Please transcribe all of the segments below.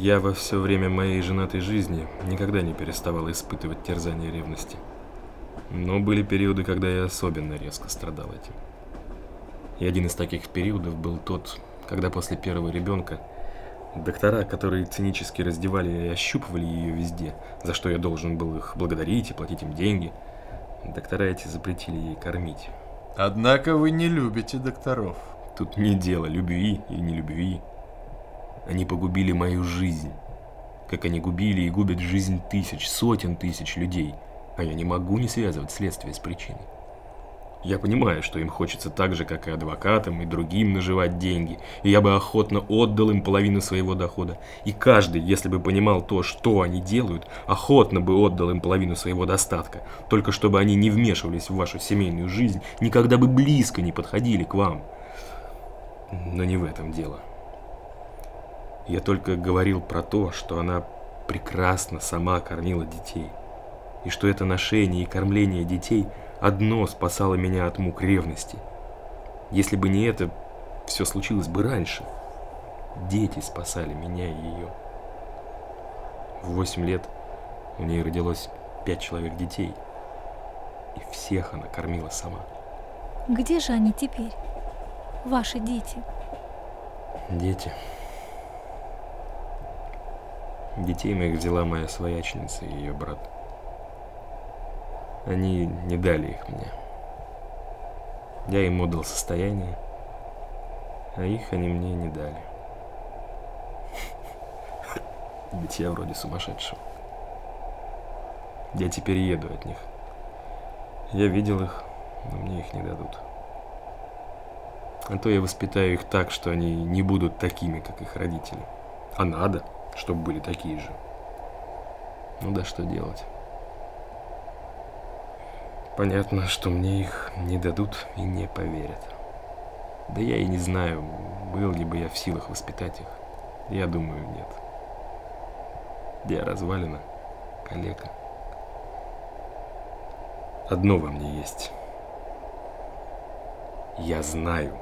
Я во все время моей женатой жизни никогда не переставал испытывать терзание ревности. Но были периоды, когда я особенно резко страдал этим. И один из таких периодов был тот, когда после первого ребенка доктора, которые цинически раздевали и ощупывали ее везде, за что я должен был их благодарить и платить им деньги, доктора эти запретили ей кормить. Однако вы не любите докторов. Тут не дело любви и нелюбви. Они погубили мою жизнь. Как они губили и губят жизнь тысяч, сотен тысяч людей. А я не могу не связывать следствие с причиной. Я понимаю, что им хочется так же, как и адвокатам, и другим наживать деньги, и я бы охотно отдал им половину своего дохода. И каждый, если бы понимал то, что они делают, охотно бы отдал им половину своего достатка, только чтобы они не вмешивались в вашу семейную жизнь, никогда бы близко не подходили к вам. Но не в этом дело. Я только говорил про то, что она прекрасно сама кормила детей. И что это ношение и кормление детей одно спасало меня от мук ревности. Если бы не это, все случилось бы раньше. Дети спасали меня и ее. В восемь лет у нее родилось пять человек детей. И всех она кормила сама. Где же они теперь? Ваши дети? Дети... Детей моих взяла моя своячница и ее брат. Они не дали их мне. Я им отдал состояние, а их они мне не дали. Ведь я вроде сумасшедшего. Я теперь еду от них. Я видел их, но мне их не дадут. А то я воспитаю их так, что они не будут такими, как их родители. А надо – чтобы были такие же. Ну да что делать? Понятно, что мне их не дадут и не поверят. Да я и не знаю, был ли бы я в силах воспитать их. Я думаю, нет. Я развалина, калека. Одно во мне есть. Я знаю.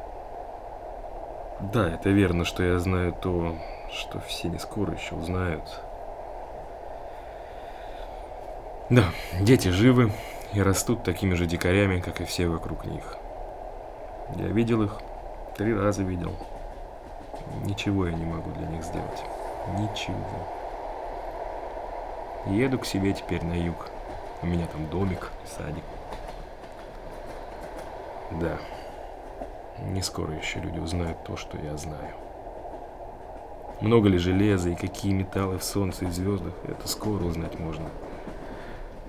Да, это верно, что я знаю то, что все не скоро еще узнают. Да, дети живы и растут такими же дикарями, как и все вокруг них. Я видел их, три раза видел. Ничего я не могу для них сделать. Ничего. Еду к себе теперь на юг. У меня там домик, садик. Да. Не скоро еще люди узнают то, что я знаю. Много ли железа и какие металлы в Солнце и звездах, это скоро узнать можно.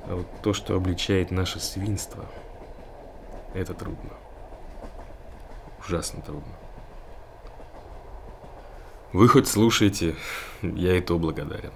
А вот то, что обличает наше свинство, это трудно. Ужасно трудно. Вы хоть слушаете, я и то благодарен.